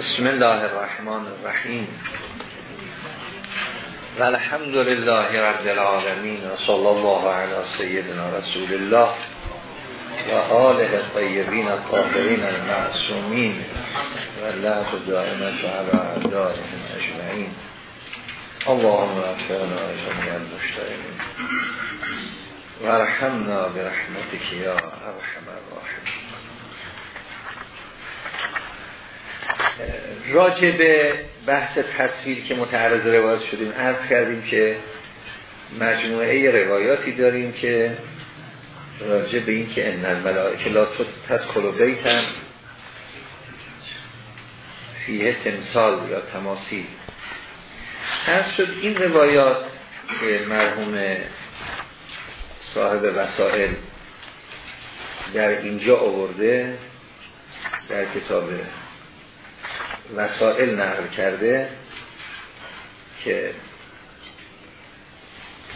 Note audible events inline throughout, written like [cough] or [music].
بسم الله الرحمن الرحیم و الحمد لله رب العالمین و صلی الله علی سیدنا رسول الله و آله الطیبین الطاهرین المعصومین و الله دائمت و علی اجمعین. اللهم افرنا جميع و رحمنا برحمتك یا ارحم الراحمین. راجع به بحث تصویر که متعرض روایت شدیم عرض کردیم که مجموعه روایاتی داریم که راجع به این که ان الملائکه لا تدخل بیتن فیه تمثال یا تماثیل. هر شد این روایات که مرحوم صاحب وسائل در اینجا آورده در کتاب وسائل نقل کرده که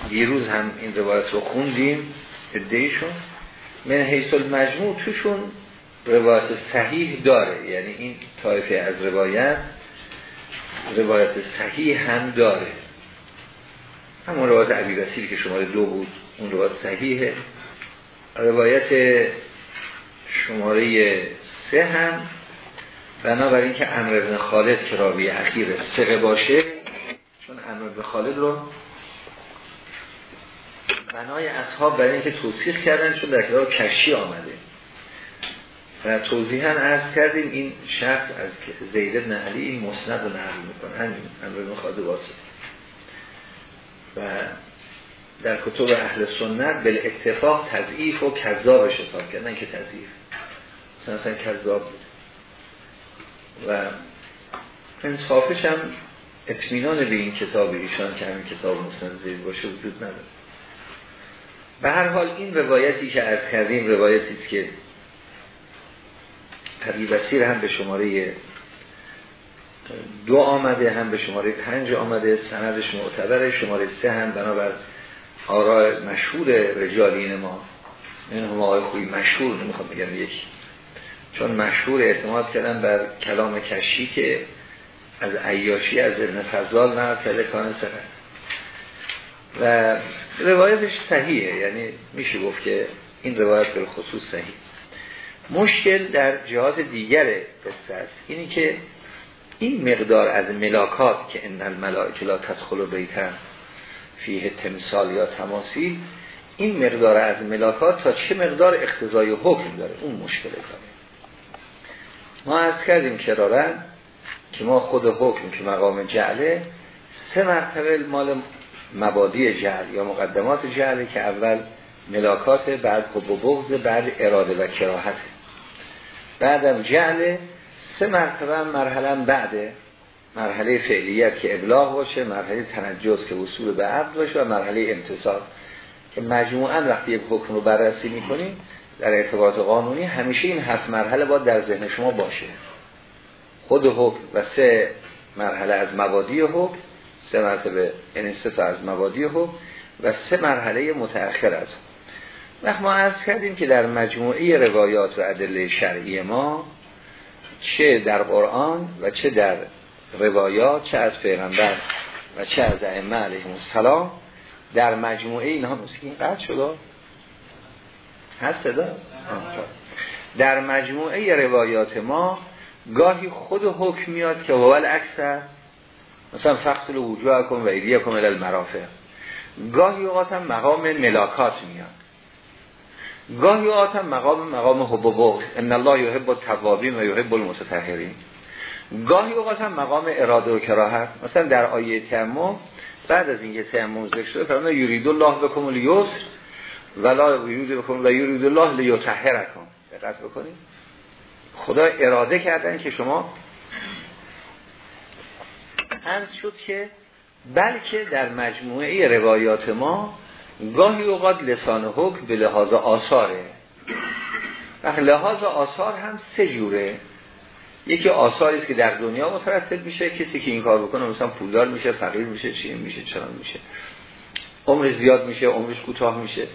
دیروز هم این روایت رو خوندیم ادهیشون من حیث المجموع توشون روایت صحیح داره. یعنی این طایفه از روایت روایت صحیح هم داره. همون روایت عبی بسیر که شماره دو بود اون روایت صحیحه. روایت شماره سه هم بنابراین که امر ابن خالد که راوی اخیر سقه باشه چون امر ابن خالد رو بنای اصحاب برای اینکه توصیح کردن چون در کتاب کشی آمده. و توضیحا عرض کردیم این شخص از زید بن علی این مسند رو نقل می‌کنه. همین امر ابن خالد واسه و در کتب اهل سنت بل اتفاق تضعیف و کذابش حساب کردن که تضعیف. مثلا کذاب بود. و انصافش هم اطمینان به این کتاب ایشان که همین کتاب مستند زید باشه وجود نداره. به هر حال این روایتی که از کردیم روایتی است که عبی بسیر هم به شماره دو آمده هم به شماره پنج آمده سندش معتبره شماره سه هم بنابر آراء مشهور رجالین ما این هم آقای خوی مشهور نمی‌خوام بگم یکی چون مشهور اعتماد کردن بر کلام کشی که از عیاشی از ابن فضال نه کرده کان سره و روایتش صحیحه یعنی میشه گفت که این روایت به خصوص صحیح. مشکل در جهات دیگر قصه است. اینی که این مقدار از ملاکات که ان الملائکه لا تدخل بیتن فیه تمثال یا تماثیل این مقدار از ملاکات تا چه مقدار اختزای حکم داره؟ اون مشکل داره ما از کردیم کرارن که ما خود حکم که مقام جعله سه مرتبه مال مبادی جعل یا مقدمات جعله که اول ملاکات بعد حب و بغض بعد اراده و کراهت. بعدم جعله سه مرتبه مرحله بعد مرحله فعلیت که ابلاغ باشه مرحله تنجز که وصول به عقل باشه و مرحله امتصال. که مجموعا وقتی یک حکم رو بررسی می‌کنیم در ارتباط قانونی همیشه این هفت مرحله باید در ذهن شما باشه. خود حکم و سه مرحله از مبادی حکم سه مرتبه یعنی سه تا از مبادی حکم و سه مرحله متأخر از وقت ما عرض کردیم که در مجموعه روایات و ادله شرعی ما چه در قرآن و چه در روایات چه از پیغمبر و چه از ائمه علیهم السلام در مجموعه اینها مسکین قطع شده هست صدا؟ در مجموعه روایات ما گاهی خود حکم میاد که اول اکثر مثلا فصل وجوه کن و ایدیه کن المرافع گاهی اوقات هم مقام ملاکات میاد. گاهی اوقات هم مقام مقام حب ان الله یحب التوابین و یحب المتطهرین. گاهی اوقات هم مقام اراده و کراهت. مثلا در آیه تیمم بعد از اینکه تیمم ذکر شده فرمود یرید الله بكم الیسر. ولا یرید بکن و یرید الله لیطهرکم. دقت بکنید. خدا اراده کردن که شما عرض شد که بلکه در مجموعه روایات ما گاهی اوقات لسان حکم به لحاظ آثاره. و لحاظ آثار هم سه جوره. یکی آثاری است که در دنیا مترتب میشه کسی که این کار بکنه مثلا پولدار میشه فقیر میشه چی میشه چرا میشه. عمر زیاد میشه عمرش کوتاه میشه.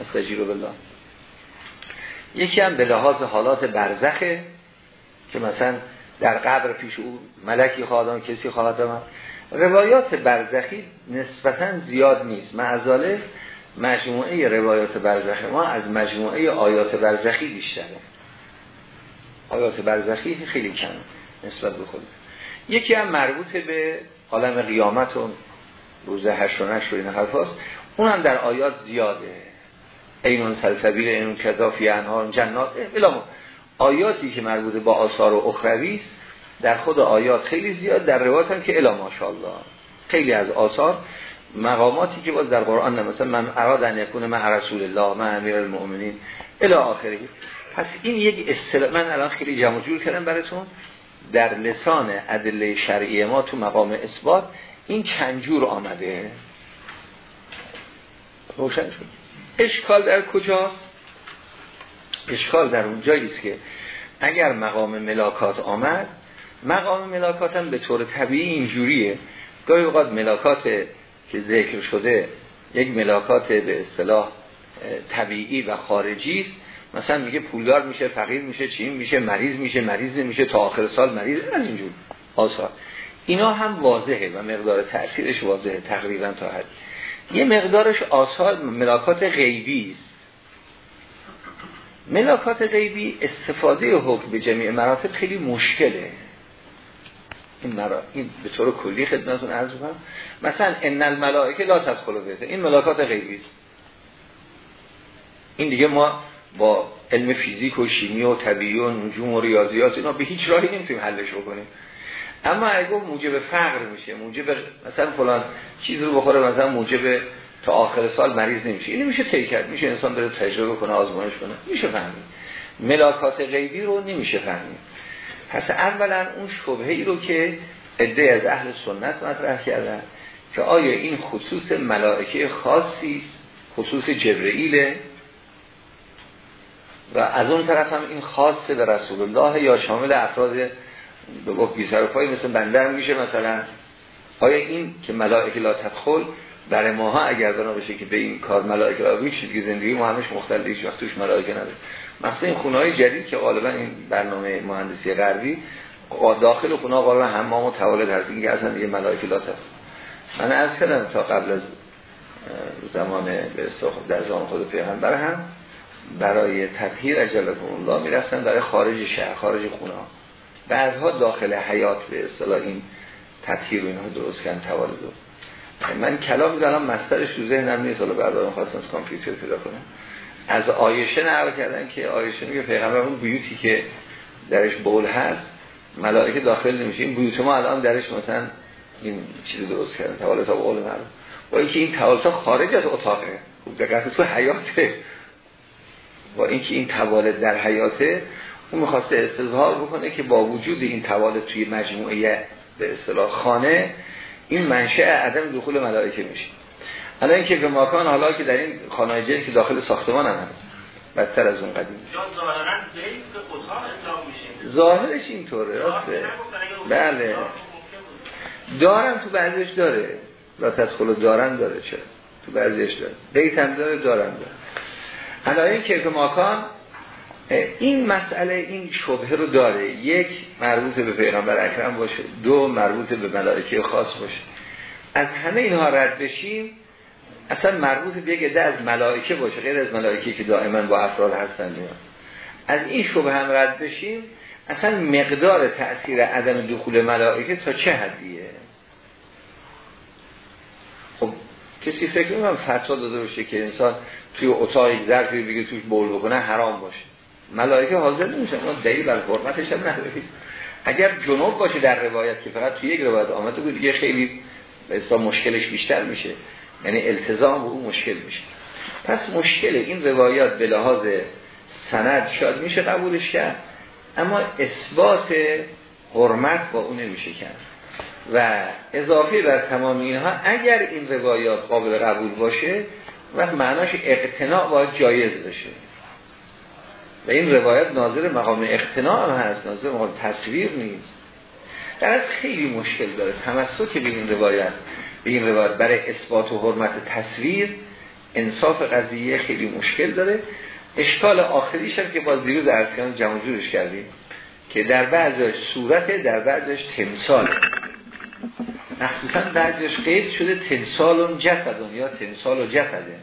استجیرو بالله. یکی هم به لحاظ حالات برزخه که مثلا در قبر پیش او ملکی خواهد کسی خواهد آمد. روایات برزخی نسبتا زیاد نیست. معذاله مجموعه روایات برزخی ما از مجموعه آیات برزخی بیشتره. آیات برزخی خیلی کم نسبت به خود. یکی هم مربوط به عالم قیامت و روز هشت و نشت و این حرف هست. اون هم در آیات زیاده. اینون سلسبیل اینون کذافی انهار جنات الامو آیاتی که مربوط با آثار و اخروی در خود آیات خیلی زیاد در روایت هم که الا ماشاءالله. خیلی از آثار مقاماتی که باز در قرآن مثلا من اراد ان یکون مع رسول الله مع امیر المؤمنین الی آخره. پس این یک اصطلاح من الان خیلی جمع جور کردم براتون. در لسان ادله شرعی ما تو مقام اثبات این چند جور آمده. روشن شد. اشکال در کجاست؟ اشکال در اون است که اگر مقام ملاکات آمد مقام ملاکات هم به طور طبیعی اینجوریه. گاهی اوقات ملاکات که ذکر شده یک ملاکات به اصطلاح طبیعی و خارجی است. مثلا میگه پولدار میشه فقیر میشه چین میشه مریض میشه مریض میشه تا آخر سال مریض از اینجور. آثار اینا هم واضحه و مقدار تأثیرش واضحه تقریبا تا حد یه مقدارش آثار ملاکات غیبی است. ملاکات غیبی استفاده حکم به جمعی مراتب خیلی مشکله. این مرا این به طور کلی خدمتتون عرض کنم مثلا ان الملائکه لا تدخلوا بیته این ملاکات غیبی است. این دیگه ما با علم فیزیک و شیمی و طبیعی و نجوم و ریاضیات اینا به هیچ راهی نمی‌تونیم حلش بکنیم. اما اگه موجب فقر میشه موجب مثلا فلان چیز رو بخوره مثلا موجب تا آخر سال مریض نمیشه. این میشه طی کرد. میشه انسان بره تجربه کنه آزمایش کنه. میشه فهمید. ملاکات غیبی رو نمیشه فهمید. پس اولا اون شبهه ای رو که عده از اهل سنت مطرح کردن که آیا این خصوص ملائکه خاصی خصوص جبرئیله؟ و از اون طرف هم این خاصه به رسول الله یا شامل افراد به گفت بیسر و پای مثل بنده میشه مثلا. آیا این که ملائکه لا تدخل برای ماها اگر بنا بشه که به این کار ملائکه لا میشه که زندگی ما همش مختلف هیچ وقت توش ملائکه نداره. مثلا این خونه های جدید که غالبا این برنامه مهندسی غربی داخل خونه غالبا حمام و توالت هست. این که اصلا یه ملائکه لا تدخل. من از کردم تا قبل از زمان به در زمان خود پیغمبر هم برای تطهیر اجلکم الله می‌رفتن برای خارج شهر خارج خونه ها بعدها داخل حیات به اصطلاح این تطهیر و اینها درست کردن توالد من کلام دارم مسترش تو ذهنم نیست حالا بعد آن خواستم از کامپیوتر پیدا کنم. از آیشه نقل کردن که آیشه میگه پیغمبر اون بیوتی که درش بول هست ملائکه داخل نمیشه. این بیوت ما الان درش مثلا این چیز درست کردن توالت ها بول مرد با اینکه این توالت خارج از اتاقه. خوب دقیقه تو حیاته. با اینکه این توالت در حیاته اون می‌خواسته استظهار بکنه که با وجود این توالت توی مجموعه به اصطلاح خانه این منشأ عدم دخول ملائکه میشه. الان اینکه که ماکان حالا که در این خانه که داخل ساختمان هم هست بدتر از اون قدیم. ظاهرش اینطوره راسته بله. دارم تو بعضیش داره. لا تدخل دارن داره چرا؟ تو بعضیش داره. بیت هم داره دارم داره. علایه که ماکان این مسئله این شبهه رو داره. یک مربوط به پیغمبر اکرم باشه. دو مربوط به ملائکه خاص باشه. از همه اینها رد بشیم اصلا مربوط به یک عده از ملائکه باشه غیر از ملائکه که دائما با افراد هستن. از این شبه هم رد بشیم اصلا مقدار تأثیر عدم دخول ملائکه تا چه حدیه؟ خب کسی فکر نمیم فتوا داده باشه که انسان توی اتاق ظرفی بگه توش بول بکنه حرام باشه. ملائکه حاضر نمیشن اون دلیل بر حرمتش هم ندارید اگر جنوب باشه در روایت که فقط توی یک روایت آمده بود دیگه خیلی به مشکلش بیشتر میشه. یعنی التزام به اون مشکل میشه. پس مشکل این روایات به لحاظ سند شاید میشه قبولش کرد اما اثبات حرمت با اون نمیشه کرد. و اضافه بر تمام اینها اگر این روایات قابل قبول باشه و معناش اقتناع باید جایز بشه و این روایت ناظر مقام اقتناع هم هست ناظر مقام تصویر نیست. در از خیلی مشکل داره تمسک به این روایت به این روایت برای اثبات و حرمت تصویر انصاف قضیه خیلی مشکل داره. اشکال آخریش هم که باز دیروز ارسکان جمع جورش کردیم که در بعضش صورت در بعضش تمثال. مخصوصا بعضش قید شده تمثال و جسدون یا تمثال و جسده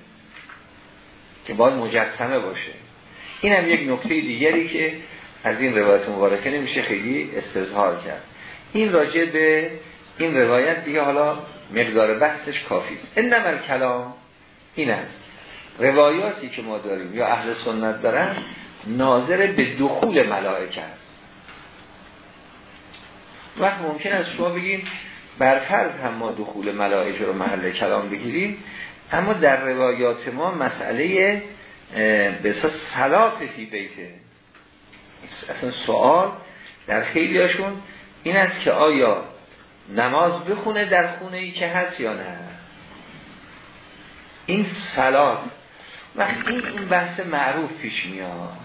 که باید مجسمه باشه. این هم یک نکته دیگری که از این روایت مبارکه نمیشه خیلی استظهار کرد. این راجع به این روایت دیگه حالا مقدار بحثش کافی است. این نمر کلام این است. روایاتی که ما داریم یا اهل سنت دارن ناظر به دخول ملائکه است. وقت ممکن است شما بگیم برفرض هم ما دخول ملائکه رو محل کلام بگیریم اما در روایات ما مسئله به اساس صلات فی بیته اصلا سوال در خیلی هاشون این است که آیا نماز بخونه در خونه ای که هست یا نه؟ این سلات وقتی این بحث معروف پیش میاد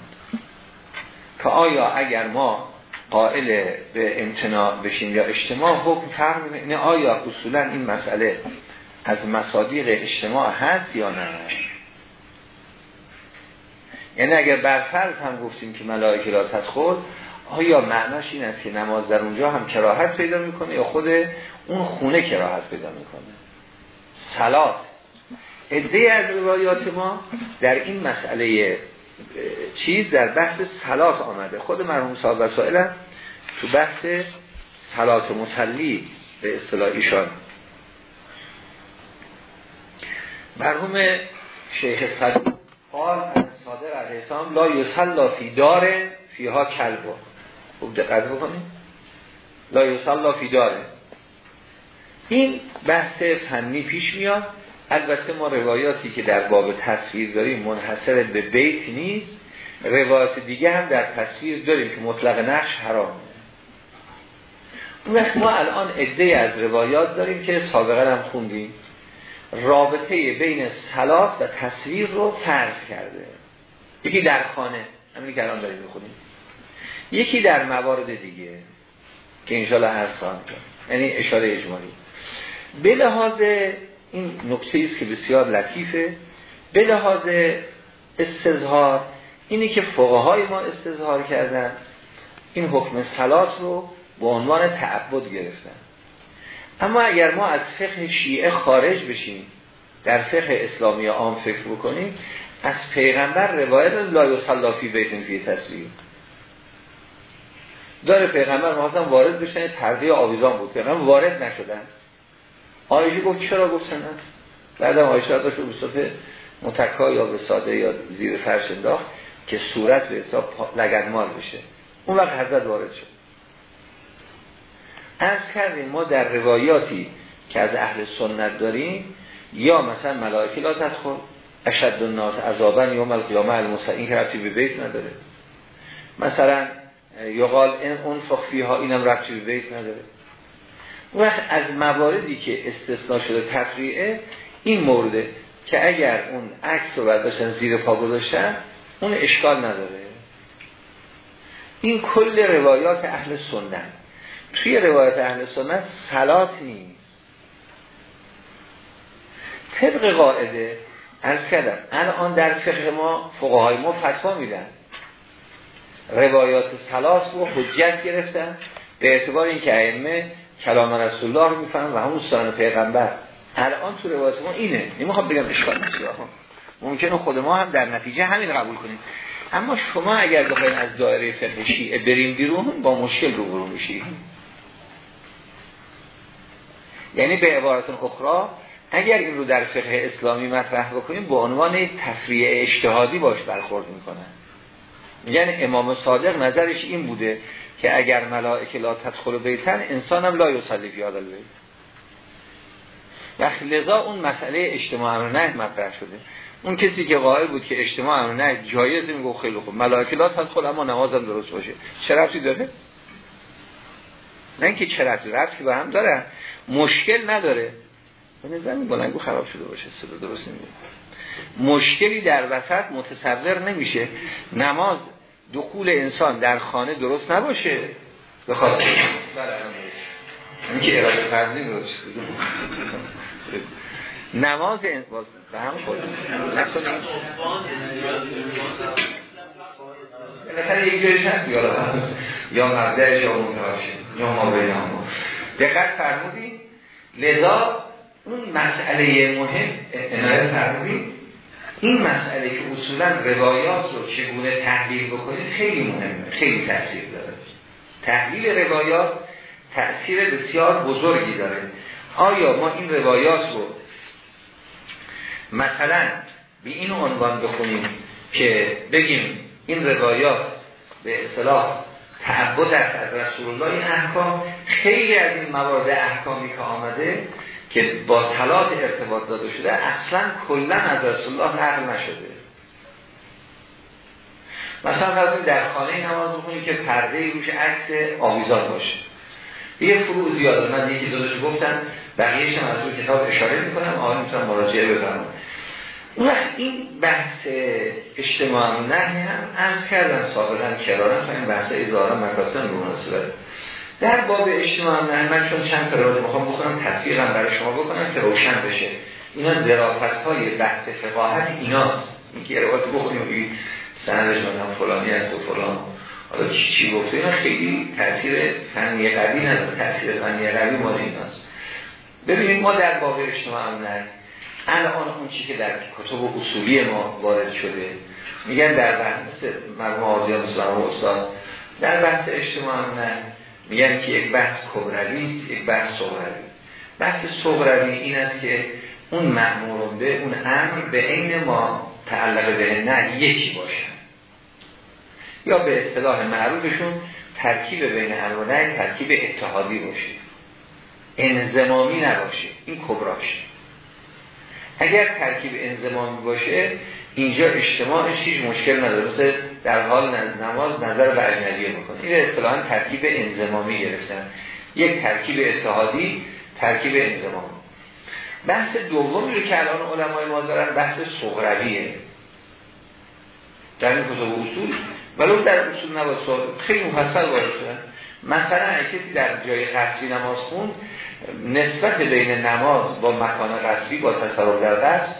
که آیا اگر ما قائل به امتناع بشیم یا اجتماع حکم فرق اینه آیا اصولا این مسئله از مصادیق اجتماع هست یا نه؟ یعنی اگر برفرض هم گفتیم که ملائکه را تدخل آیا معناش این است که نماز در اونجا هم کراهت پیدا می‌کنه یا خود اون خونه کراهت پیدا می‌کنه؟ سلات عده از روایات ما در این مسئله چیز در بحث سلات آمده. خود مرحوم صاحب وسائل تو بحث سلات مسلی به اصطلاح ایشان. مرحوم شیخ صدوق قال صادق علیه السلام لا یسلا فی دار فیها کلب. خوب دقت بکنید. لا یسلا فی داره این بحث فنی پیش میاد. البته ما روایاتی که در باب تصویر داریم منحصر به بیت نیست. روایات دیگه هم در تصویر داریم که مطلق نقش حرامه اون وقت ما الان عده از روایات داریم که سابقا هم خوندیم. رابطه بین سلات و تصویر رو فرض کرده. یکی در خانه. همین که الان داریم می‌خونیم یکی در موارد دیگه که انشالله هر سان یعنی اشاره اجمالی. به لحاظ این نکته است که بسیار لطیفه. به لحاظ استظهار اینی که فقهای ما استظهار کردن این حکم سلات رو به عنوان تعبد گرفتن. اما اگر ما از فقه شیعه خارج بشیم در فقه اسلامی عام فکر بکنیم از پیغمبر روایت لا یصلا فی بیت فی تصویر. داره پیغمبر محاسم وارد بشن پرده آویزان بود. پیغمبر وارد نشدن. آیشی گفت چرا گفت نه بعدم آیشه داشت به صورت متکا یا به ساده یا زیر فرش انداخت که صورت به حساب لگنمال بشه. اون وقت حضرت وارد شد. از کردیم ما در روایاتی که از اهل سنت داریم یا مثلا ملائکه لا تدخل اشد الناس عذابا یوم القیامه المسعین که ربطی به بیت نداره. مثلا یقال این اون فخفی ها اینم ربطی به بیت نداره. وقت از مواردی که استثناء شده تفریعه این مورده که اگر اون عکس رو برداشتن زیر پا گذاشتن اون اشکال نداره. این کل روایات اهل سنت. توی روایت اهل سنت سلات نیست. طبق قاعده از کردم الان در فقه ما فقهای ما فتوا میدن. روایات سلاس رو حجت گرفتن به اعتبار اینکه ائمه کلام رسول الله و همون سنن پیغمبر. الان تو روایت ما اینه. نمی‌خوام بگم اشکال نیست ممکنه خود ما هم در نتیجه همین قبول کنیم. اما شما اگر بخواید از دایره فقه شیعه بریم بیرون با مشکل رو برون میشید یعنی به عبارت اخرى اگر این رو در فقه اسلامی مطرح بکنیم به عنوان تفریع اجتهادی باش برخورد می‌کنن میگن امام صادق نظرش این بوده که اگر ملائکه لا تدخل بیتن انسان هم لا یصلی فی هذا و لذا اون مسئله اجتماع امر نه مطرح شده. اون کسی که قائل بود که اجتماع امر نه جایز میگه خیلی خوب. ملائکه لا تدخل اما نمازم درست باشه. چه داره؟ نه اینکه چه ربطی ربطی با هم داره. مشکل نداره. به نظر بلنگو خراب شده باشه صدا درست نمیده مشکلی در وسط متصور نمیشه. نماز دخول انسان در خانه درست نباشه. بخواد این که اراده فرضی درست نماز باز به هم خود. بالاخره یک جایش هست یا مبدعش یا متواشه یا ما بینامو دقت فرمودید لذا اون مسئله مهم عنایت فرمودید این مسئله که اصولا روایات رو چگونه تحلیل بکنید خیلی مهمه خیلی تاثیر داره. تحلیل روایات تأثیر بسیار بزرگی داره. آیا ما این روایات رو مثلا به این عنوان بخونیم که بگیم این روایات به اصطلاح تعبد از رسول الله این احکام؟ خیلی از این موارد احکامی که آمده که با طلاق ارتباط داده شده اصلا کلا از رسول الله نقل نشده. مثلا از در خانه نماز بخونی که پرده روش عکس آویزان باشه. یه فروع زیاده من یکی دادش گفتم بقیهش هم از اون کتاب اشاره می‌کنم آقای می‌تونم مراجعه بفرمم اون این بحث اجتماع نه هم ارز کردم سابقا کرارم این بحث ازاره مکاسم رو مناسبت. در باب اجتماع نه من چون چند فراد می‌خوام بکنم تطبیقم برای شما بکنم که روشن بشه. اینا ذرافت های بحث فقاهت ایناست. این که روایت بخونیم و سندش مثلا فلانی هست و فلان. حالا چی چی گفته؟ اینا خیلی تاثیر فنی قوی نداره. تاثیر فنی قوی مال ایناست. ببینید ما در باب اجتماع نه. الان اون چی که در کتب اصولی ما وارد شده میگن در بحث مرموم آزیان مسلم استاد در بحث اجتماع نه. میگن که یک بحث کبروی یک بحث صغروی بحث صغروی این است که اون معمور به اون امر به عین ما تعلق به نه یکی باشن یا به اصطلاح معروفشون ترکیب بین امر و نه ترکیب اتحادی باشه. انزمامی نباشه این کبراشه اگر ترکیب انزمامی باشه اینجا اجتماعش هیچ مشکل نداره. مثل در حال نماز نظر به اجنبیه می‌کنه. این اصطلاحا ترکیب انزمامی گرفتن. یک ترکیب اتحادی ترکیب انزمامی بحث دومی رو که الان علمای ما دارن بحث صغرویه. در این کتب اصول. ولو در اصول نباید خیلی مفصل وارد مثلا کسی در جای قصری نماز خوند نسبت بین نماز با مکان قصری با تصرف در قصر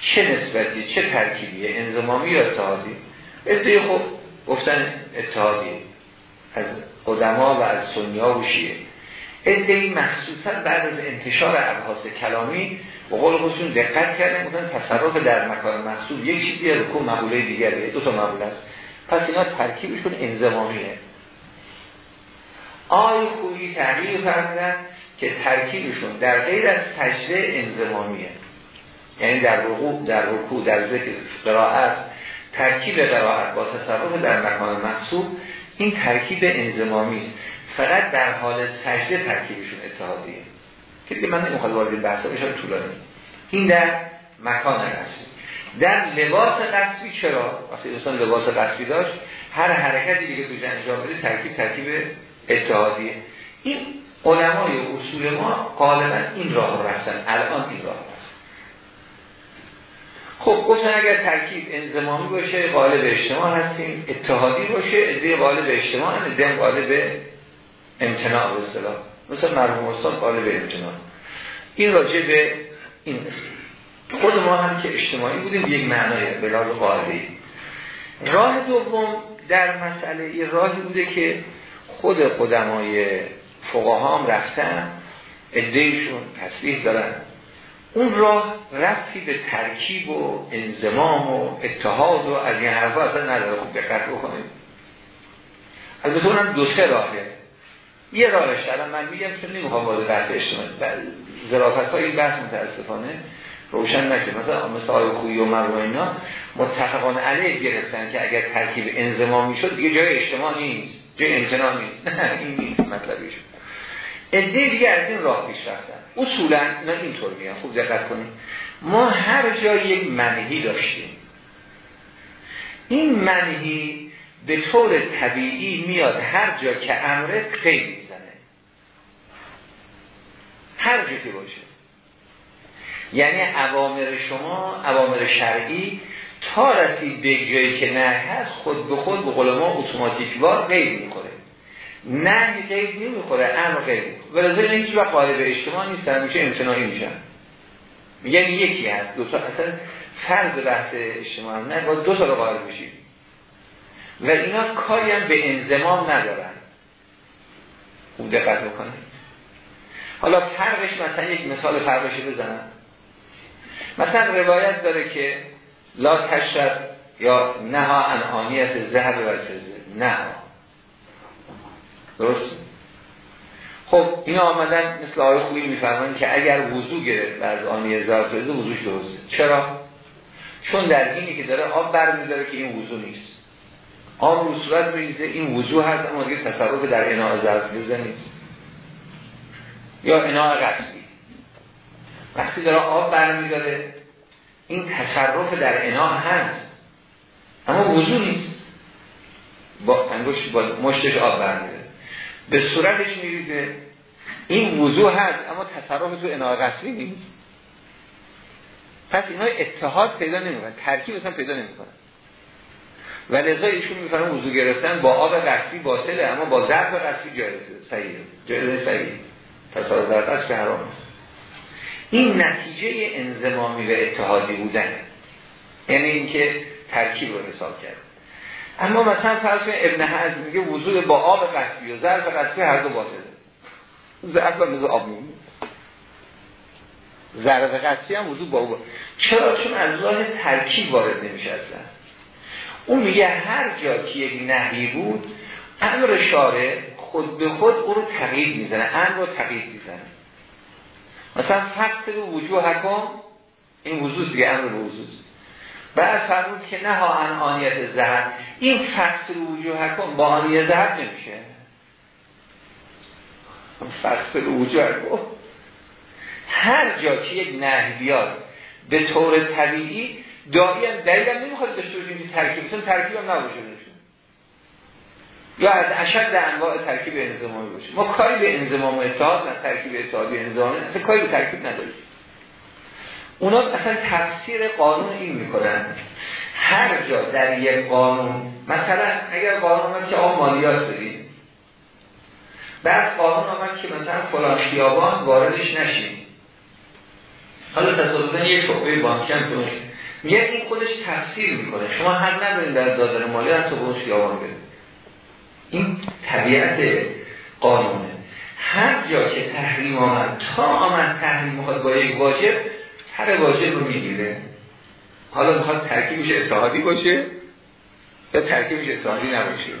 چه نسبتی چه ترکیبیه؟ انضمامی یا اتحادی؟ ادعای خب گفتن اتحادی از قدما و از سنیا و شیعه. ادعای مخصوصا بعد از انتشار ابحاث کلامی به قول خودشون دقت کردن گفتن تصرف در مکان محصول یک چیزی رکو مقوله دیگره دو تا مقوله است. پس اینا ترکیبشون انضمامیه. آی خویی تغییر فرمودن که ترکیبشون در غیر از تجده انضمامیه. یعنی در رکوع در رکوع در ذکر قرائت ترکیب قرائت با تصرف در مکان محسوب این ترکیب انضمامی است. فقط در حال سجده ترکیبشون اتحادیه. که من نمی‌خواد وارد بحثا بشم طولانی. این در مکان قصبی در لباس قصبی چرا؟ وقتی دوستان لباس قصبی داشت هر حرکتی دیگه توش انجام بده ترکیب ترکیب اتحادیه. این علمای اصول ما غالبا این راه رو رفتن. الان این راه خب گفتن اگر ترکیب انزمامی باشه قالب اجتماع هستیم. اتحادی باشه ادهی قالب اجتماع ادهی قالب امتناع به اصطلاح. مثل مرحوم استاد قالب امتناع. این راجع به این خود ما هم که اجتماعی بودیم یک معنای بلاد قالبی راه دوم در مسئله یه راهی بوده که خود قدمای فقها هم رفتن ادهیشون تصریح دارن. اون راه رفتی به ترکیب و انزمام و اتحاد و از این حرفا اصلا نداره. خوب دقت بکنید. البته اونم دو سه راهه. یه راهش الان من میگم که نمی‌خوام وارد بحث اجتماعی ظرافت های این بحث متاسفانه روشن نشه. مثلا مثل آیه خویی و مرو اینا متفقان علیه گرفتن که اگر ترکیب انزمامی شد دیگه جای اجتماع نیست. جای امتناع نیست. [laughs] این نیست مطلبیش ادهی دیگه از این راه پیش رفتن. اصولا اینا اینطور میگن خوب دقت کنید. ما هر جای یک منهی داشتیم. این منهی به طور طبیعی میاد هر جا که امره خیلی می‌زنه. هر جا که باشه. یعنی عوامر شما عوامر شرعی تا رسید به جایی که نه هست خود به خود به قول ما اتوماتیک وار غیر می‌کنه نه غیر نمی‌خوره امر غیر ولذا این هیچ وقت قالب اجتماع نیستن میشه امتناعی میشن. میگن یکی هست دو تا اصلا فرض بحث اجتماع نه باید دو تا قالب بشید و اینا کاری هم به انزمام ندارن. اون دقت بکنید. حالا فرقش مثلا یک مثال فرقش بزنم. مثلا روایت داره که لا تشرب یا نها انعانیت زهر و فزه نه درست؟ خب اینا آمدن مثل آقای خوبی میفرمان که اگر وضو گرفت از آنی فزه وضوش درسته. چرا؟ چون در اینی که داره آب برمیداره که این وضو نیست. آب رو صورت میریزه این وضو هست اما دیگه تصرف در اناع ظرف نیست. یا اناع قصدی. وقتی داره آب برمیداره این تصرف در اناع هست اما وضو نیست. با انگوش با مشتش آب برمیده به صورتش میریزه. این وضو هست اما تصرف تو اناع قصدی نیست. پس اینا اتحاد پیدا نمی‌کنن ترکیب اصلا پیدا نمی‌کنن. و لذا ایشون میفرمون وضو گرفتن با آب قصدی باطله اما با ظرف قصدی جایزه صحیحه. جایزه صحیح تصادف در که حرام است. این نتیجه انزمامی و اتحادی بودن یعنی اینکه ترکیب رو حساب کرد. اما مثلا فرض ابن حزم میگه وضوع با آب قصدی و ظرف قصدی هر دو باطله ظرف مثل آب میمونه. ظرف قصدی هم وضوع با آب چرا؟ چون از راه ترکیب وارد نمیشه اصلا. اون میگه هر جا که یک نهی بود امر شاره خود به خود او رو تغییر می‌زنه امر رو تغییر می‌زنه. مثلا فقط رو وجوه حکم این وضوع دیگه امر به وضوع بعد فرمود که نه ها ان آنیت زهر. این رو وجوه حکم با آنیت زهر نمیشه. رو وجوه هر جا که یک نهی به طور طبیعی دایی هم دلیل هم نمی‌خواد داشته باشیم ترکیب چون ترکیب هم نباشه یا از اشد انواع ترکیب انزمامی باشه. ما کاری به انزمام و اتحاد نه ترکیب اتحادی انزمامی اصلا کاری به ترکیب نداریم. اونا اصلا تفسیر قانون این می‌کنن. هر جا در یک قانون مثلا اگر قانون آمد که آقا مالیات بدیم. بعد قانون آمد که مثلا فلان خیابان واردش نشیم. حالا تصادفا یک شعبه بانکی هم میگه این خودش تفسیر می‌کنه. شما حق ندارید در دادن مالیات تو به خیابان بدید این طبیعت قانونه. هر جا که تحریم آمد تا آمد تحریم می‌خواد با یک واجب هر واجب رو می‌گیره. حالا می‌خواد ترکیبش اتحادی باشه یا ترکیبش اتحادی نباشه.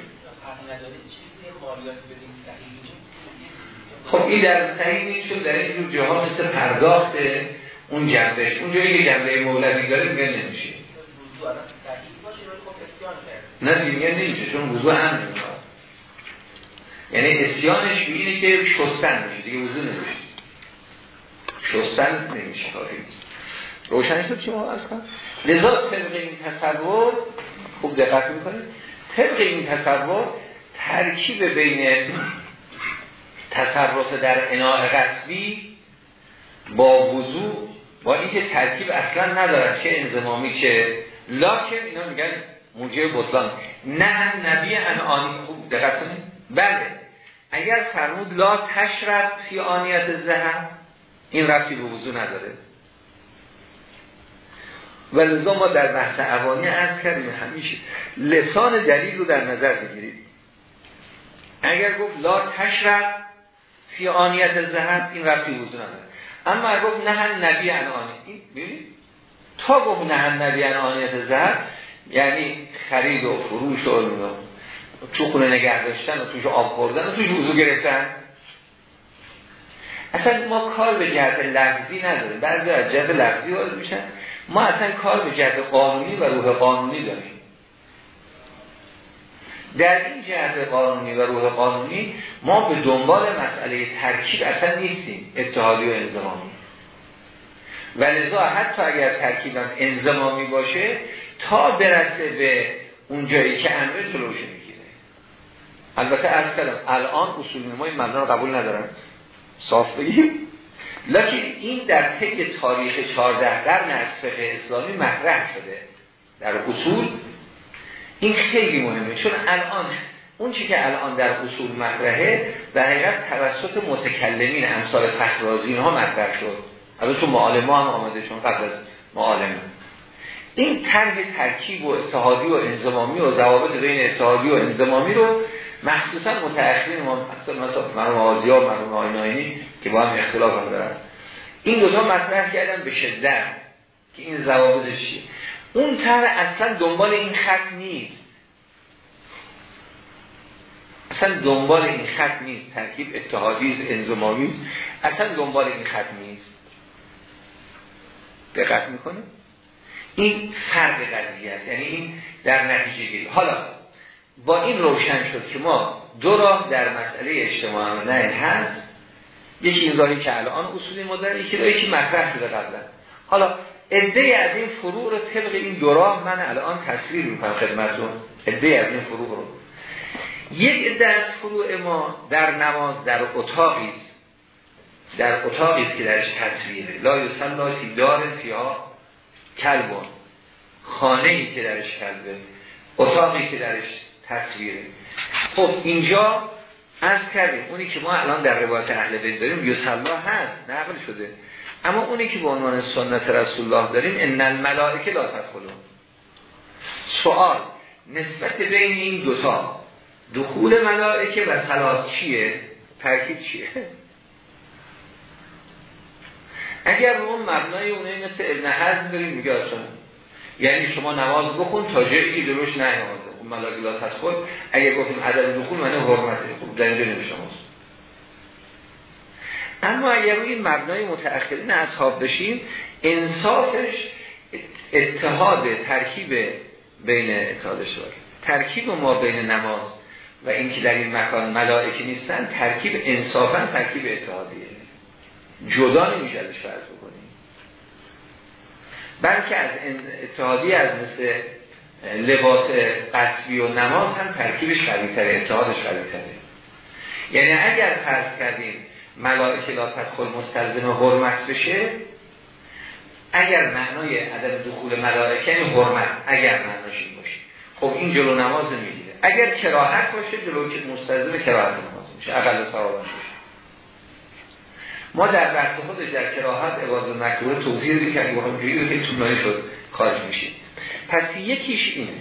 خب این در صحیح نیست در این جور جاها مثل پرداخت اون جنبش اون جایی که جنبه مولوی داره میگه نمیشه. نه دیگه نمیشه چون وضوع هم نمیشه یعنی اسیانش اینه که شستن میشه دیگه وضو نمیشه. شستن نمیشه کاری روشن شد چی ما از کن لذا طبق این تصور خوب دقت می‌کنید. طبق این تصور ترکیب بین تصرف در اناع قصبی با وضوع با اینکه ترکیب اصلا ندارد چه انزمامی چه لاکن اینا میگن موجه بطلان. نه نبی انعانی خوب دقت کنید. بله. اگر فرمود لا تشرب فی آنیت زهر این رفتی به وضو نداره. و لذا ما در بحث عوانی عرض کردیم همیشه. لسان دلیل رو در نظر بگیرید. اگر گفت لا تشرب فی آنیت زهر این رفتی وضو نداره. اما اگر گفت نه نبی انانی ببینید تا گفت نه نبی آنیت زهر یعنی خرید و فروش و تو خونه نگه داشتن و توش آب خوردن و توش وضو گرفتن. اصلا ما کار به جهت لفظی نداریم. بعضی از جهت لفظی وارد میشن. ما اصلا کار به جهت قانونی و روح قانونی داریم. در این جهت قانونی و روح قانونی ما به دنبال مسئله ترکیب اصلا نیستیم اتحادی و انزمامی و لذا حتی اگر ترکیبم انزمامی باشه تا برسه به اون جایی که امر جلوشه البته از کلم الان اصول نمای مبنا رو قبول ندارن صاف بگیم. لیکن این در طی تاریخ 14 قرن از فقه اسلامی مطرح شده. در اصول این خیلی مهمه چون الان اون چی که الان در اصول مطرحه در حقیقت توسط متکلمین امثال فخرازی ها مطرح شد. البته تو معالمه هم آمده چون قبل از معالمه این طرح ترکیب و اتحادی و انضمامی و ضوابط بین اتحادی و انضمامی رو مخصوصا متأخرین ما مثلا مرحوم آزیا مرحوم آینایی که با هم اختلاف هم دارن. این دو تا مطرح کردن به شدت که این ضوابطش چیه؟ اون طرح اصلا دنبال این خط نیست. اصلا دنبال این خط نیست. ترکیب اتحادی انضمامی اصلا دنبال این خط نیست. دقت می‌کنه این فرق قضیه است. یعنی این در نتیجه گیری. حالا با این روشن شد که ما دو راه در مسئله اجتماع نه هست یکی این راهی که الان اصولی ما داریم یکی راهی که مطرح شده قبلا. حالا عده از این فروع رو طبق این دو راه من الان تصویر می‌کنم خدمتتون. عده از این فروع رو. یک عده از فروع ما در نماز در اتاقی در اتاقی که درش تصویره. لا یسلا فی دار فیها کلبون خانه ای که درش کلبه. اتاقی که درش تصویره خب اینجا از کردیم اونی که ما الان در روایت اهل بیت داریم یسلا هست نقل شده. اما اونی که به عنوان سنت رسول الله داریم ان الملائکه لا تدخلون. سوال نسبت بین این دوتا دخول ملائکه و صلات چیه؟ ترکیب چیه؟ اگر اون مبنای اونه مثل ابن حزم بریم میگه یعنی شما نماز بخون تا جایی که دروش نیامده. ملائکه لا تدخل اگر گفتیم عدد دخول معنی حرمته خوب در اینجا نمیشه اما اگر روی مبنای متأخرین اصحاب بشیم انصافش اتحاد ترکیب بین اتحادش داره. ترکیب ما بین نماز و اینکه در این مکان ملائکه نیستن ترکیب انصافا ترکیب اتحادیه. جدا نمیشه ازش فرض بکنیم. بلکه از اتحادی از مثل لباس قصبی و نماز هم ترکیبش قویتره اتحادش قویتره. یعنی اگر فرض کردیم ملائکه لا تدخل مستلزم حرمت بشه اگر معنای عدم دخول ملائکه این حرمت اگر معناش این باشه. خب این جلو نماز نمی‌گیره اگر کراهت باشه جلو که مستلزم کراهت نماز میشه. اقل صحابان میشه ما در بحث خودش در کراهت عباد مکروه توضیح دیدیم که اگه که طولانی شد خارج میشه پس یکیش اینه.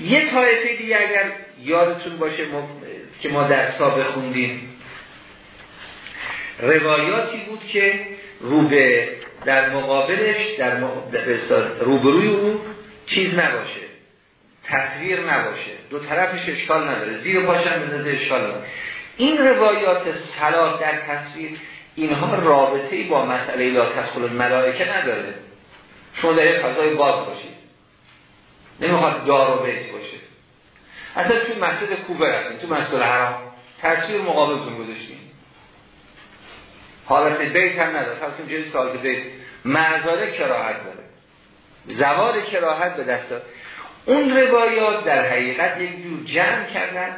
یه طایفه دیگه اگر یادتون باشه ما... که ما در سابق خوندیم روایاتی بود که روبه در مقابلش در روبروی او چیز نباشه. تصویر نباشه. دو طرفش اشکال نداره. زیر پاشن بزنده اشکال نداره. این روایات سلات در تصویر اینها رابطه با مسئله لا تدخل ملائکه نداره. شما در فضای باز باشید. نمی‌خواد دار و بیت باشه. اصلا توی مسجد کوبه رفتیم تو مسجد حرام تصویر مقابلتون گذاشتیم. حالت بیت هم نداره. خواستیم جنس حالت بیت معذاره کراهت داره. زوال کراهت به دست داره. اون روایات در حقیقت یک جور جمع کردن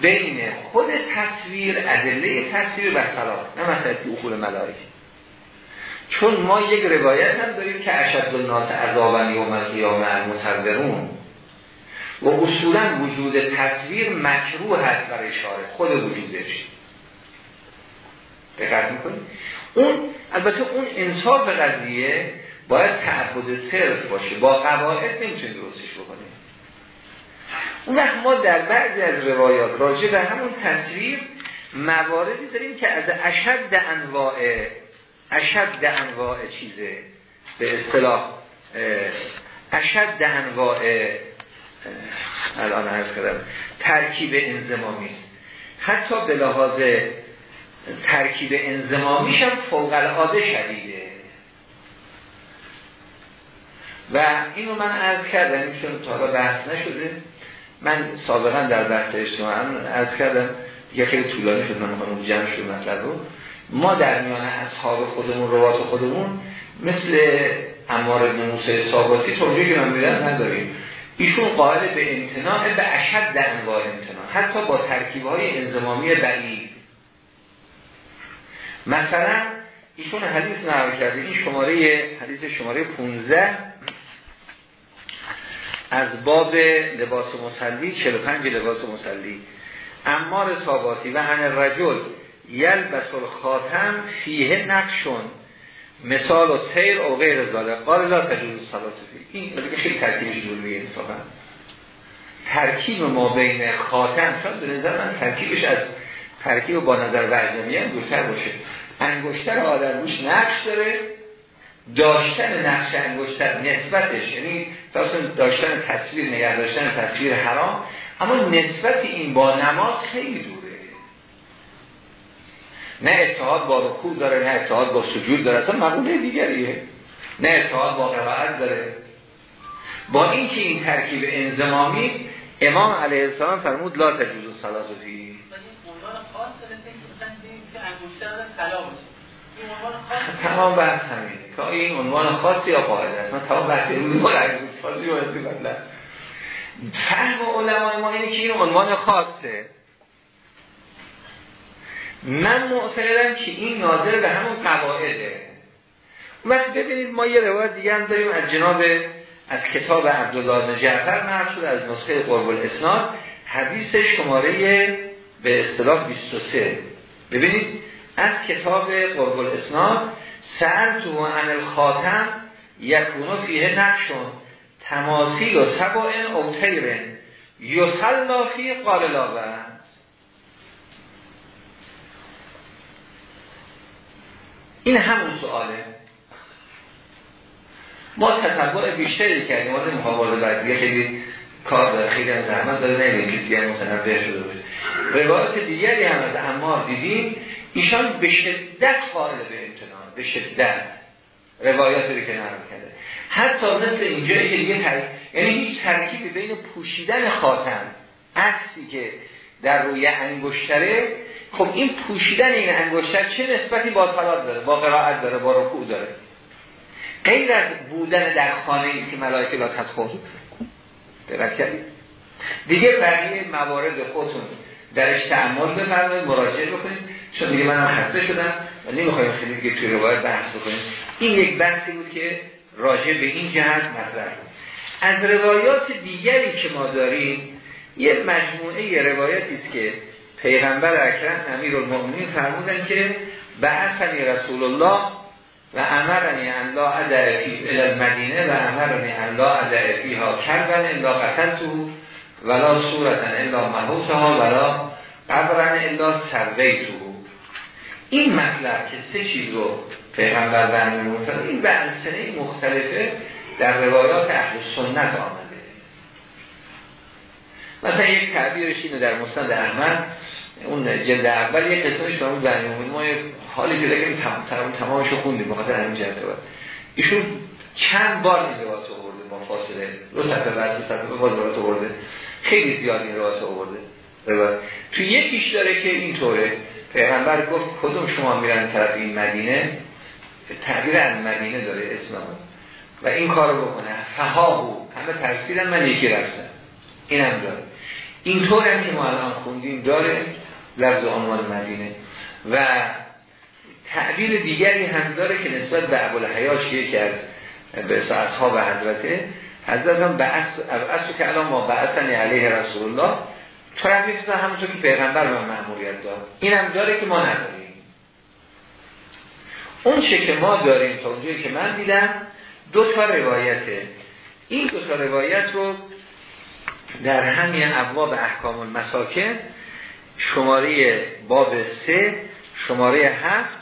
بین خود تصویر ادله تصویر و صلات. نه مثلا اخول ملائکه. چون ما یک روایت هم داریم که اشد الناس عذابا یوم القیامه المصورون و اصولا وجود تصویر مکروه هست برای شارع خود وجودش. دقت می‌کنید اون البته اون انصاف قضیه باید تعبد صرف باشه. با قواعد نمی‌تونیم درستش بکنیم. اون وقت ما در بعضی از روایات راجع به همون تصویر مواردی داریم که از اشد انواع اشد انواع چیزه به اصطلاح اشد انواع الان عرض کردم ترکیب انزمامی. است حتی به لحاظ ترکیب انزمامیش هم فوق العاده شدیده. و اینو من عرض کردم چون تا حالا بحث نشده من سابقا در بحث اجتماع عرض کردم یه خیلی طولانی شد من می‌خوام جمع شد مطلب رو. ما در میان اصحاب خودمون روات خودمون مثل امار ابن موسی ثابتی توجیه که من نداریم. ایشون قائل به امتناع به اشد در انواع امتناع حتی با ترکیب های انزمامی بعید. مثلا ایشون حدیث نقل کرده این شماره حدیث شماره 15 از باب لباس مسلی 45 لباس مسلی. امار ثاباتی و هن رجل یلبس الخاتم فیه نقشون. مثال و سیر و غیر زاله قال لا تجوز فی این خیلی ترکیبش جلوی انصافا ترکیب ما بین خاتم شاید به نظر من ترکیبش از ترکیب با نظر وجدانی هم دورتر باشه. انگشتر آدم روش نقش داره. داشتن نقش انگشتر نسبتش یعنی داشتن تصویر نگه داشتن تصویر حرام. اما نسبت این با نماز خیلی دوره نه اتحاد با رکوع داره نه اتحاد با سجود داره اصلا مقوله دیگریه. نه اتحاد با قرائت داره. با اینکه این ترکیب انزمامی امام علیه السلام فرمود لا تجوز صلات فی. تمام بحث همینه. که این عنوان خاصی یا قاعده است؟ من تمام بحث خاصی و فهم علمای ما اینه که این عنوان خاصه. من معتقدم که این ناظر به همون قواعده. وقت ببینید ما یه روایت دیگه هم داریم از جناب از کتاب عبدالله بن جعفر از نسخه قرب الاسناد حدیث شماره به اصطلاح 23 ببینید از کتاب قرب الاسناد سر تو عن الخاتم یکونو فیه نقشون. تماسی و سبائن او تیرن. یسلا فی قال این همون سواله. ما تطبع بیشتری کردیم واسه محاوله بعدیه خیلی کار داره خیلی هم زحمت داره نمیدیم که دیگر متنبه شده باشه. روایت دیگری هم از اما دیدیم ایشان به شدت قائل به امتنان به شدت. روایاتی رو که نرم کرده حتی مثل اینجایی که دیگه تر... یعنی هیچ ترکیبی بین پوشیدن خاتم عکسی که در روی انگشتره خب این پوشیدن این انگشتر چه نسبتی با صلات داره؟ با قرائت داره با رکوع داره؟ غیر از بودن در خانه این که ملائکه لا تدخل. کردید؟ دیگه بقیه موارد خودتون درش تعمل بفرمایید مراجعه بکنید. چون دیگه منم خسته شدم و نمی‌خوایم خیلی دیگه توی روایت بحث بکنیم. این یک بحثی بود که راجع به این جهت مطرح از روایات دیگری که ما داریم یه مجموعه روایاتی است که پیغمبر اکرم امیر المؤمنین فرمودن که بعثنی رسول الله و امرنی ان لا فی المدینه و امرنی ان لا ادع فیها کلبن الا قتلتو ولا صورتا الا محوتها ولا قبرن الا سرویتو این مطلب که سه چیز رو پیغمبر به امیر این به سنه مختلفه در روایات اهل سنت آمده. مثلا یک تعبیرش اینه در مستند احمد اون جلد اول یک قسمش به اون برنامه ما حالی که دیگه تمام تمامش رو خوندیم بخاطر همین جلد بود ایشون چند بار این روایت آورده با فاصله. دو صفحه بعد صفحه باز روایت آورده. خیلی زیاد این روایت آورده. تو یکیش داره که اینطوره. پیغمبر گفت کدوم شما میرن طرف این مدینه؟ تعبیر از مدینه داره اسمم و این کارو بکنه. فهاهو. همه تفسیرن من یکی رفتم. این هم داره. اینطور هم که ما الان خوندیم داره لفظ عنوان مدینه. و تعبیر دیگری هم داره که نسبت به حیاش که از به اصحاب حضرته حضرت هم اصل که الان ما بعثنی علیه رسول الله تو هم همونطور که پیغمبر من معمولیت دار این هم داره که ما نداریم. اون چه که ما داریم تا اونجایی که من دیدم دو تا روایته. این دو تا روایت رو در همین ابواب احکام المساکن شماره باب سه شماره هفت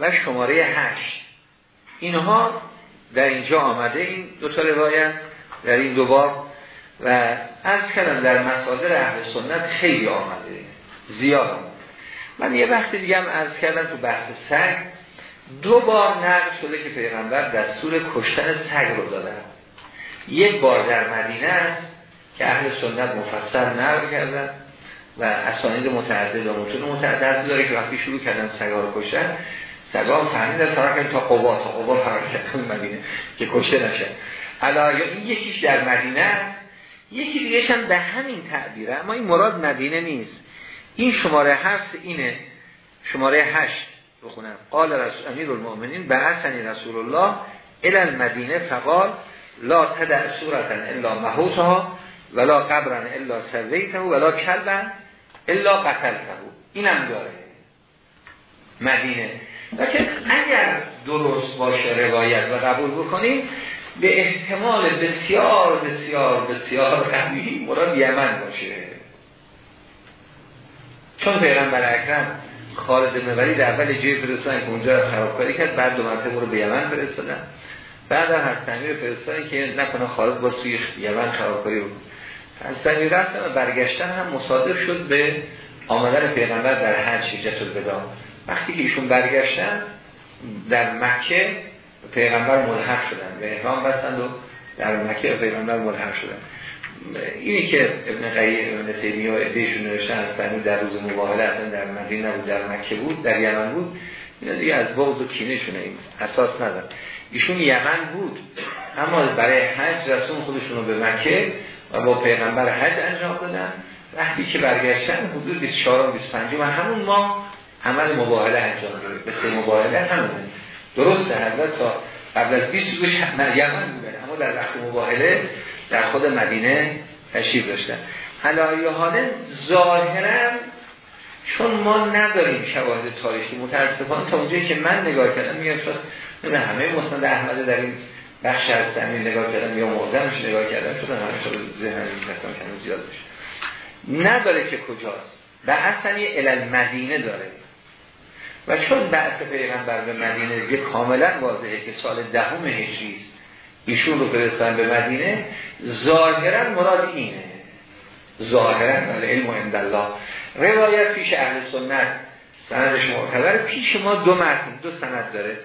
و شماره هشت. اینها در اینجا آمده این دو تا روایت در این دو باب و از کردم در مسادر اهل سنت خیلی آمده زیاد من یه وقت دیگه هم از کردم تو بحث سگ دو بار نقل شده که پیغمبر دستور کشتن سگ رو دادن. یک بار در مدینه است که اهل سنت مفصل نقل کردن و اسانید متعدد و متون متعدد داره که وقتی شروع کردن سگا رو کشتن سگا هم فهمیدن فرق تا قوا تا قوا کردن [laughs] مدینه که کشته نشه. علا یا این یکیش در مدینه یکی دیگه هم به همین تعبیره. اما این مراد مدینه نیست. این شماره هفت اینه. شماره هشت بخونم. قال رسول امیر المؤمنین به حسنی رسول الله الى المدینه فقال لا تدع صورتا الا محوتها ولا قبرن الا سویته ولا کلبن الا قتلته. اینم داره. مدینه. لیکن اگر درست باشه روایت و قبول بکنیم به احتمال بسیار بسیار بسیار قوی مراد یمن باشه. چون پیغمبر اکرم خالد مبری در اول جای فرستان که اونجا خرابکاری کرد بعد دو مرتبه رو به یمن فرستادن. بعد هم هستنی رو که نکنه خالد با سوی یمن خرابکاری رو هستنی رفتن و برگشتن هم مصادف شد به آمدن پیغمبر در حج حجت الوداع. وقتی که ایشون برگشتن در مکه پیغمبر ملحق شدن به احرام بستند و در مکه پیغمبر ملحق شدن. اینی که ابن قیم ابن تیمیه و ادهشون نوشتن هستن در روز مباهله اصلا در مدینه نبود در مکه بود در یمن بود اینا دیگه از بغض و کینه شونه این اساس ندارن. ایشون یمن بود اما برای حج رسون خودشون رو به مکه و با پیغمبر حج انجام دادن. وقتی که برگشتن حدود 24 و 25 و همون ما عمل مباهله انجام به سه مباهله همون. درسته حضرت تا قبل از 20 روز یمن بودن اما در وقت مباهله در خود مدینه تشریف داشتن. حالا حاله ظاهرا چون ما نداریم شواهد تاریخی متاسفانه تا اونجایی که من نگاه کردم میگم شاید همه مستند احمده در این بخش از زمین نگاه کردم یا معظمش نگاه کردم شدن همه شده ذهن کسان که زیاد بشه نداره که کجاست. و اصلا یه علل مدینه داره. و چون بعث پیغمبر به مدینه دیگه کاملا واضحه که سال دهم هجری است ایشون رو فرستن به مدینه ظاهرا مراد اینه. ظاهرا ولی علم عند الله روایت پیش اهل سنت سندش معتبر. پیش ما دو متن دو سند داره.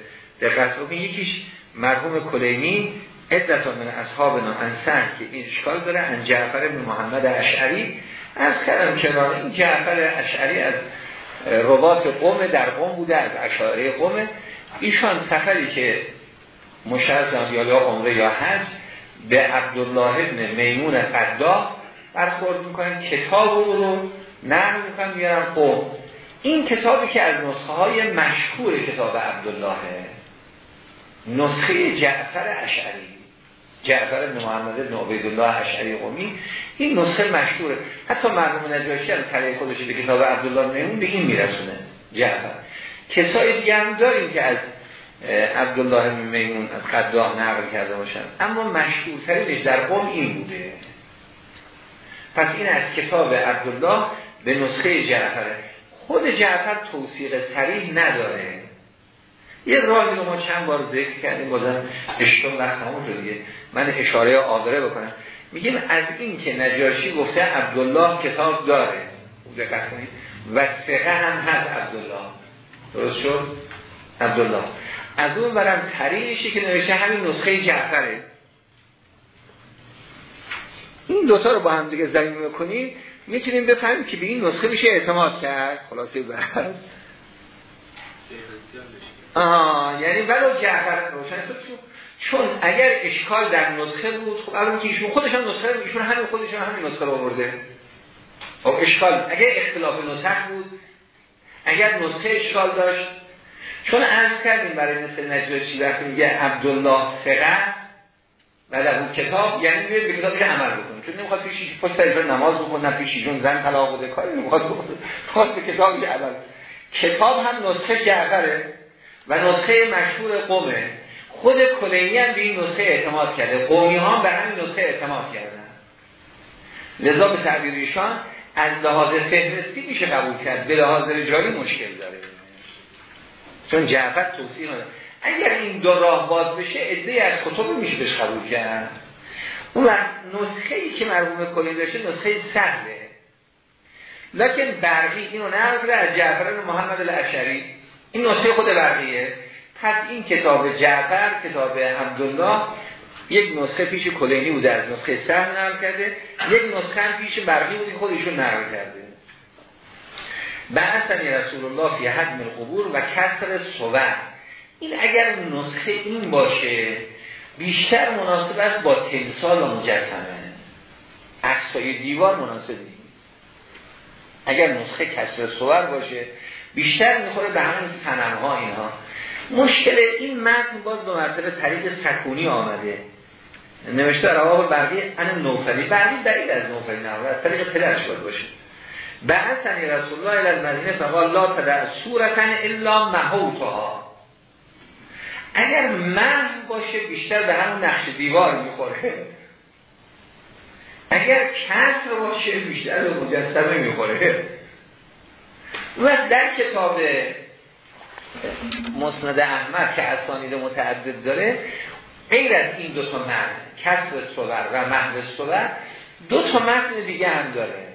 دقت بکنید یکیش مرحوم کلینی عدت من اصحابنا انسان که این اشکال داره ان جعفر بن محمد اشعری از کردم کنار این جعفر اشعری از رباط قوم در قوم بوده از اشاره قوم. ایشان سفری که مشرزم یا یا عمره یا هست به عبدالله ابن میمون قدا برخورد می‌کنن کتاب او رو نقل می‌کنن میارن قوم. این کتابی که از نسخه های مشهور کتاب عبدالله نسخه جعفر اشعری جعفر بن محمد بن عبیدالله اشعری قومی این نسخه مشهوره. حتی مرحوم نجاشی هم تله خودش به کتاب عبدالله میمون به این میرسونه جعفر. کسای دیگه داریم که از عبدالله میمون از قداه نقل کرده باشن. اما مشهورترینش در قوم این بوده. پس این از کتاب عبدالله به نسخه جعفره. خود جعفر توصیق سریح نداره. یه راهی رو ما چند بار ذکر کردیم بازم اشتون وقت همون دیگه. من اشاره آدره بکنم. میگیم از این که نجاشی گفته عبدالله کتاب داره. دقت کنید. و سقه هم هست عبدالله. درست شد؟ عبدالله. از اون برم ترینشی که نوشته همین نسخه جعفره. این دوتا رو با هم دیگه زمین می‌کنیم. می‌تونیم بفهمیم که به این نسخه میشه اعتماد کرد. خلاصه بحث آها یعنی ولو جعفر روشن چون اگر اشکال در نسخه بود خب الان که ایشون خودشان نسخه ایشون همین خودشان همین نسخه رو آورده. خب اشکال اگر اختلاف نسخ بود اگر نسخه اشکال داشت چون عرض کردیم برای مثل نجاشی وقتی میگه عبدالله ثقه و اون کتاب یعنی به کتاب عمل بکنه چون نمی‌خواد پیش پشت نماز بکنه نه پیش جون زن طلاق بده کاری نمی‌خواد بکنه. خواست به کتاب عمل کتاب هم نسخه جعفره و نسخه مشهور قومه. خود کلینی هم به این نسخه اعتماد کرده. قومی ها به همین نسخه اعتماد کردن. لذا به تعبیر ایشان از لحاظ فهرستی میشه قبول کرد. به لحاظ جایی مشکل داره. چون جعفر توصیح نداره. اگر این دو راه باز بشه ادهی از کتب میشه بهش قبول کرد. اون نسخه ای که مرحوم کلینی داشته نسخه سهله. لکن برقی اینو نقل از جعفر محمد الاشری این نسخه خود برقیه. پس این کتاب جعفر کتاب عبدالله یک نسخه پیش کلینی بوده از نسخه سهل نقل کرده. یک نسخه هم پیش برقی بودی خودشون نقل کرده. بعثنی رسول الله فی حد من قبور و کسر صور این اگر نسخه این باشه بیشتر مناسب است با تمثال و مجسمه. اقصای دیوار مناسب اگر نسخه کسر صور باشه بیشتر می‌خوره به همین سنم ها اینها. مشکل این متن باز به مرتبه طریق سکونی آمده. نوشته رواه برقی ان نوفلی. برقی بعید از نوفلی نه از طریق پدرش باید باشه. بعثنی رسول الله الى المدینه فقال لا تدع صورتن الا محوتها اگر من باشه بیشتر به همون نقش دیوار می‌خوره. اگر کسر باشه بیشتر به مجسمه می‌خوره. و در کتاب مسند احمد که اسانید متعدد داره غیر از این دو تا متن کسر صور و محو صور دو تا متن دیگه هم داره.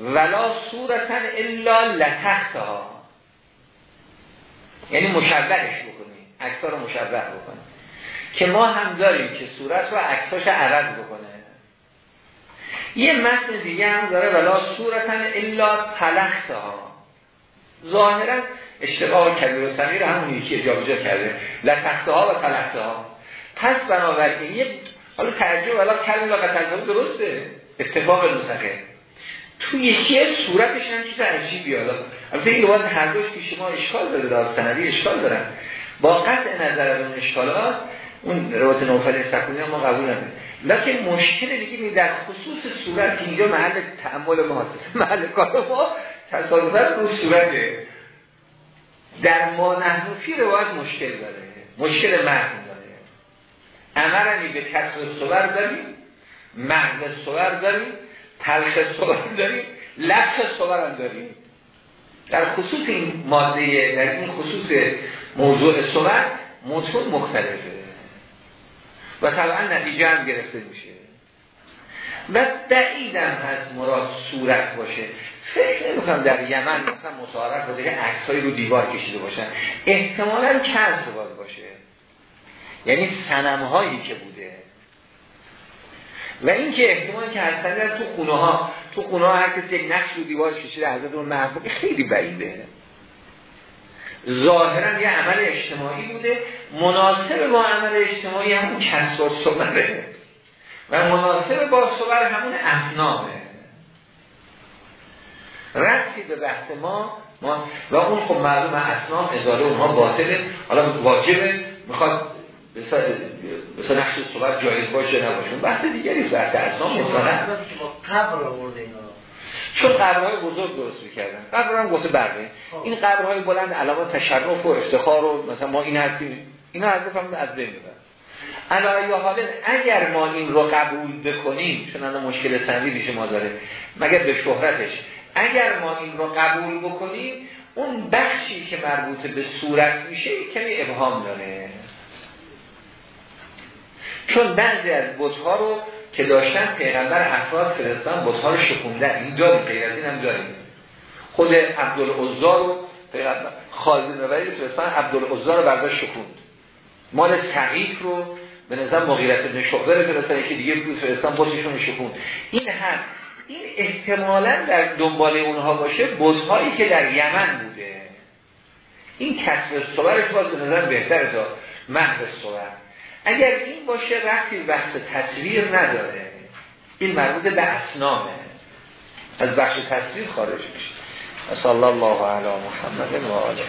ولا صورتن الا لتختها یعنی مشبهش بکنیم اکثر رو مشبه بکنیم که ما هم داریم که صورت رو عکساش عوض بکنه. یه متن دیگه هم داره ولا صورتن الا تلختها ظاهرا اشتباه کبیر و سمیر همون یکی جابجا کرده. لتخته ها و تلخته ها پس بنابراین یه حالا ترجمه ولا کلمه و قتل درسته؟ اتفاق نسخه. تو یکی صورتش هم چیز عجیبی حالا. البته این لغات هر دوش پیش ما اشکال داره دار سندی اشکال دارن. با قطع نظر از اون اشکالات اون روایت نوفل سکونی ما قبول نداریم. لکن مشکل دیگه در خصوص صورت اینجا محل تعمل ما هست. [laughs] محل کار ما تصادفت رو صورته. در ما نحنفی روایت مشکل داره. مشکل متن داره. امرنی به کسر صور داریم محل صور داریم تلخ صور داریم لفظ صور هم داریم. در خصوص این ماده در این خصوص موضوع صور متون مختلفه. و طبعا نتیجه هم گرفته میشه. و بعیدم هست مراد صورت باشه. فکر نمی‌کنم در یمن مثلا مصارف بوده که عکسایی رو دیوار کشیده باشن. احتمالا کز باید باشه. یعنی سنم هایی که بوده. و این که احتمال که هستن تو خونه ها تو خونه ها هر کسی یک نقش رو دیوار کشیده حضرت اون محبوب خیلی بعیده. ظاهرا یه عمل اجتماعی بوده. مناسب با عمل اجتماعی همون کسب و صبره و مناسب با صبر همون اصنامه. رفتی به بحث ما, ما و اون خب معلوم اصنام ازاره اونها باطله. حالا واجبه. می‌خواد مثلا نقش صحبت جایز باشه نباشه. بحث دیگری بحث اصنام مطلقا. قبر آورده اینا چون قبرهای بزرگ درست می‌کردن. قبر هم گفته برده. این قبرهای بلند علامات تشرف و افتخار و مثلا ما این هستیم. اینا از هم از بین می‌برن. علایه حالا اگر ما این رو قبول بکنیم چون الان مشکل سندی میشه ما داره مگر به شهرتش. اگر ما این رو قبول بکنیم اون بخشی که مربوط به صورت میشه کمی ابهام داره. چون بعضی از رو که داشتن پیغمبر افراد فرستان بتها رو شکوندن. این داریم غیر از این هم داریم خود عبدالعزا رو پیغمبر خالد نوری فرستان عبدالعزا رو برداشت شکوند. مال سعید رو به نظر مغیرت ابن شعبه رو فرستان که دیگه فرستان بتشون شکوند. این هم این احتمالا در دنبال اونها باشه بزهایی که در یمن بوده. این کسر صورش باز به نظر بهتر تا محو صور. اگر این باشه رفتی بحث تصویر نداره. این مربوط به اسنامه. از بخش تصویر خارج میشه. صلی الله علی محمد و آله.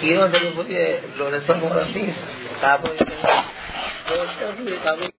ایران در این لورستان مورد نیست. قبل